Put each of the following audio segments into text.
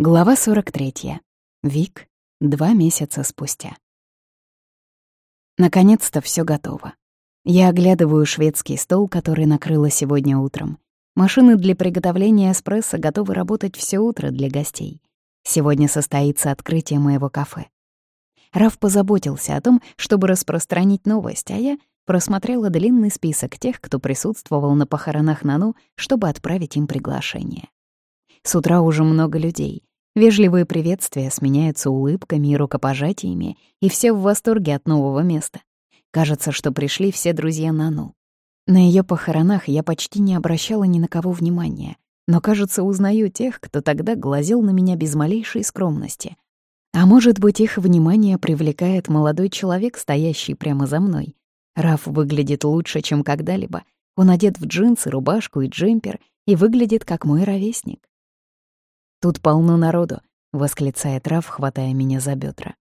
Глава 43. Вик. Два месяца спустя. Наконец-то все готово. Я оглядываю шведский стол, который накрыла сегодня утром. Машины для приготовления эспрессо готовы работать все утро для гостей. Сегодня состоится открытие моего кафе. Раф позаботился о том, чтобы распространить новость, а я просмотрела длинный список тех, кто присутствовал на похоронах Нану, чтобы отправить им приглашение. С утра уже много людей. Вежливые приветствия сменяются улыбками и рукопожатиями, и все в восторге от нового места. Кажется, что пришли все друзья Нану. На ее похоронах я почти не обращала ни на кого внимания, но, кажется, узнаю тех, кто тогда глазел на меня без малейшей скромности. А может быть, их внимание привлекает молодой человек, стоящий прямо за мной. Раф выглядит лучше, чем когда-либо. Он одет в джинсы, рубашку и джемпер и выглядит как мой ровесник. «Тут полно народу», — восклицает Раф, хватая меня за бедра.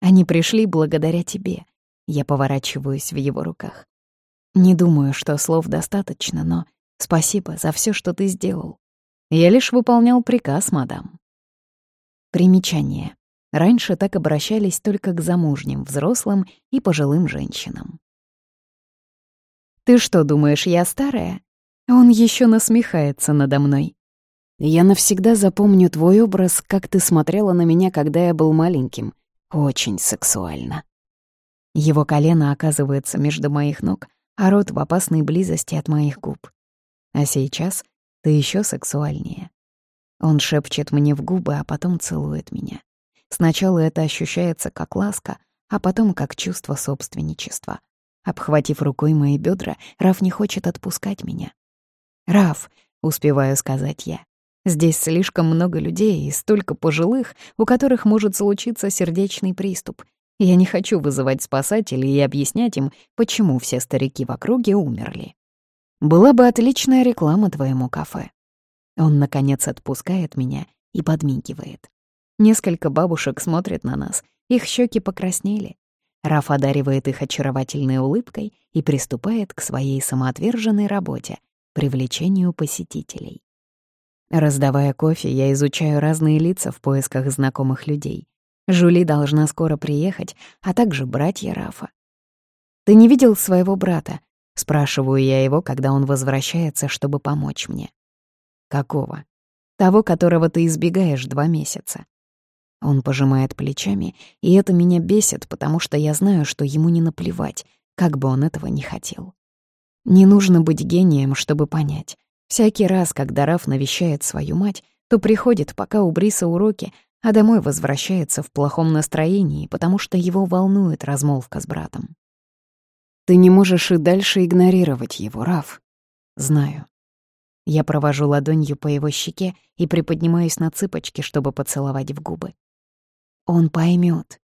«Они пришли благодаря тебе». Я поворачиваюсь в его руках. Не думаю, что слов достаточно, но спасибо за все, что ты сделал. Я лишь выполнял приказ, мадам. Примечание. Раньше так обращались только к замужним, взрослым и пожилым женщинам. «Ты что, думаешь, я старая?» Он еще насмехается надо мной. Я навсегда запомню твой образ, как ты смотрела на меня, когда я был маленьким. Очень сексуально. Его колено оказывается между моих ног, а рот в опасной близости от моих губ. А сейчас ты еще сексуальнее. Он шепчет мне в губы, а потом целует меня. Сначала это ощущается как ласка, а потом как чувство собственничества. Обхватив рукой мои бедра, Раф не хочет отпускать меня. «Раф», — успеваю сказать я, Здесь слишком много людей и столько пожилых, у которых может случиться сердечный приступ. Я не хочу вызывать спасателей и объяснять им, почему все старики в округе умерли. Была бы отличная реклама твоему кафе. Он, наконец, отпускает меня и подмигивает. Несколько бабушек смотрят на нас, их щеки покраснели. Раф одаривает их очаровательной улыбкой и приступает к своей самоотверженной работе — привлечению посетителей. Раздавая кофе, я изучаю разные лица в поисках знакомых людей. Жули должна скоро приехать, а также братья Рафа. «Ты не видел своего брата?» — спрашиваю я его, когда он возвращается, чтобы помочь мне. «Какого?» «Того, которого ты избегаешь два месяца». Он пожимает плечами, и это меня бесит, потому что я знаю, что ему не наплевать, как бы он этого не хотел. Не нужно быть гением, чтобы понять. Всякий раз, когда Раф навещает свою мать, то приходит, пока у Бриса уроки, а домой возвращается в плохом настроении, потому что его волнует размолвка с братом. Ты не можешь и дальше игнорировать его, Раф. Знаю. Я провожу ладонью по его щеке и приподнимаюсь на цыпочки, чтобы поцеловать в губы. Он поймет.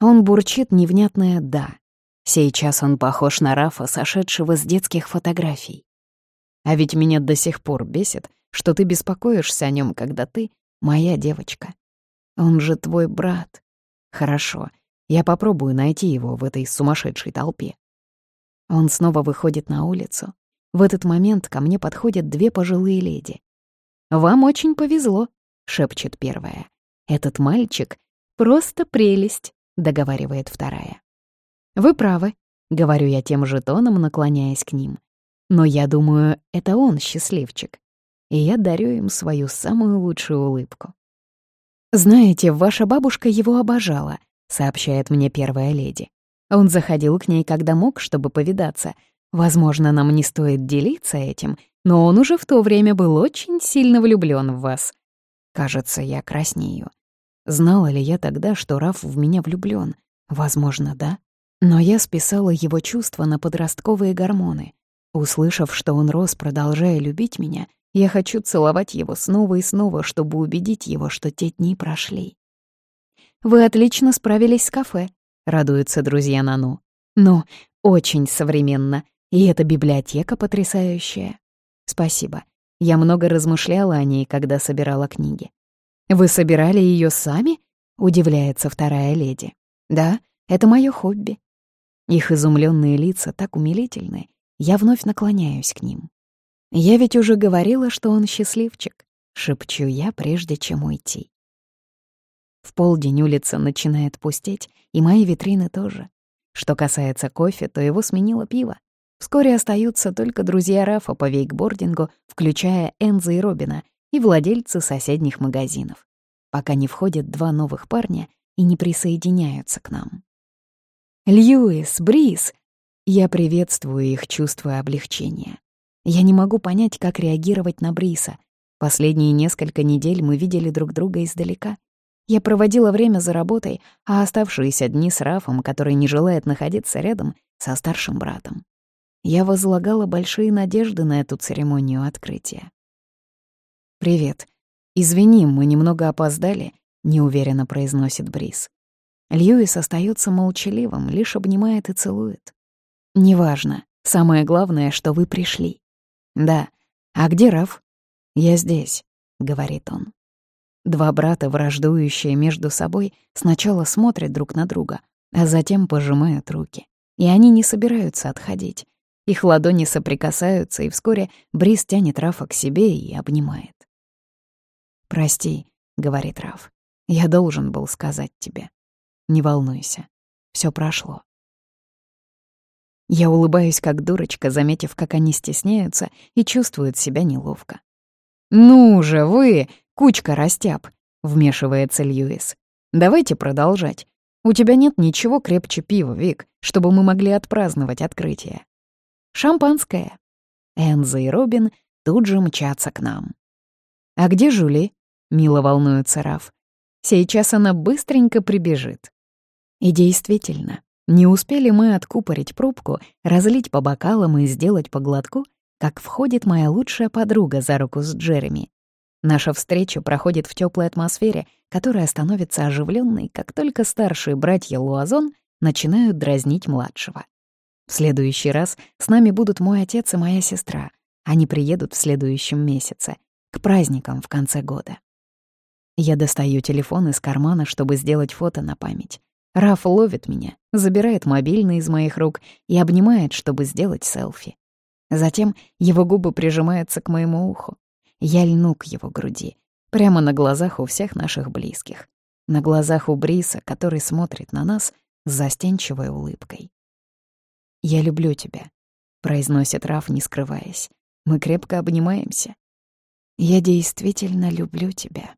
Он бурчит невнятное «да». Сейчас он похож на Рафа, сошедшего с детских фотографий. А ведь меня до сих пор бесит, что ты беспокоишься о нем, когда ты моя девочка. Он же твой брат. Хорошо, я попробую найти его в этой сумасшедшей толпе. Он снова выходит на улицу. В этот момент ко мне подходят две пожилые леди. «Вам очень повезло», — шепчет первая. «Этот мальчик — просто прелесть», — договаривает вторая. «Вы правы», — говорю я тем же тоном, наклоняясь к ним. Но я думаю, это он счастливчик. И я дарю им свою самую лучшую улыбку. «Знаете, ваша бабушка его обожала», — сообщает мне первая леди. Он заходил к ней, когда мог, чтобы повидаться. Возможно, нам не стоит делиться этим, но он уже в то время был очень сильно влюблён в вас. Кажется, я краснею. Знала ли я тогда, что Раф в меня влюблён? Возможно, да. Но я списала его чувства на подростковые гормоны. Услышав, что он рос, продолжая любить меня, я хочу целовать его снова и снова, чтобы убедить его, что те дни прошли. «Вы отлично справились с кафе», — радуются друзья Нану. «Ну, очень современно, и эта библиотека потрясающая. Спасибо. Я много размышляла о ней, когда собирала книги. Вы собирали ее сами? Удивляется вторая леди. Да, это мое хобби. Их изумленные лица так умилительны, я вновь наклоняюсь к ним. «Я ведь уже говорила, что он счастливчик», — шепчу я, прежде чем уйти. В полдень улица начинает пустеть, и мои витрины тоже. Что касается кофе, то его сменило пиво. Вскоре остаются только друзья Рафа по вейкбордингу, включая Энза и Робина, и владельцы соседних магазинов, пока не входят два новых парня и не присоединяются к нам. «Льюис, Бриз!» Я приветствую их, чувствуя облегчение. Я не могу понять, как реагировать на Бриса. Последние несколько недель мы видели друг друга издалека. Я проводила время за работой, а оставшиеся дни с Рафом, который не желает находиться рядом, со старшим братом. Я возлагала большие надежды на эту церемонию открытия. «Привет. Извини, мы немного опоздали», — неуверенно произносит Брис. Льюис остается молчаливым, лишь обнимает и целует. «Неважно. Самое главное, что вы пришли». «Да. А где Раф?» «Я здесь», — говорит он. Два брата, враждующие между собой, сначала смотрят друг на друга, а затем пожимают руки. И они не собираются отходить. Их ладони соприкасаются, и вскоре Брис тянет Рафа к себе и обнимает. «Прости», — говорит Раф, — «я должен был сказать тебе. Не волнуйся, все прошло». Я улыбаюсь, как дурочка, заметив, как они стесняются и чувствуют себя неловко. «Ну же, вы, кучка растяб!» — вмешивается Льюис. «Давайте продолжать. У тебя нет ничего крепче пива, Вик, чтобы мы могли отпраздновать открытие». «Шампанское». Энза и Робин тут же мчатся к нам. «А где Жули?» — мило волнуется Раф. «Сейчас она быстренько прибежит». И действительно, не успели мы откупорить пробку, разлить по бокалам и сделать по глотку, как входит моя лучшая подруга за руку с Джереми. Наша встреча проходит в теплой атмосфере, которая становится оживленной, как только старшие братья Луазон начинают дразнить младшего. В следующий раз с нами будут мой отец и моя сестра. Они приедут в следующем месяце, к праздникам в конце года. Я достаю телефон из кармана, чтобы сделать фото на память. Раф ловит меня, забирает мобильный из моих рук и обнимает, чтобы сделать селфи. Затем его губы прижимаются к моему уху. Я льну к его груди, прямо на глазах у всех наших близких. На глазах у Бриса, который смотрит на нас с застенчивой улыбкой. «Я люблю тебя», — произносит Раф, не скрываясь. Мы крепко обнимаемся. «Я действительно люблю тебя».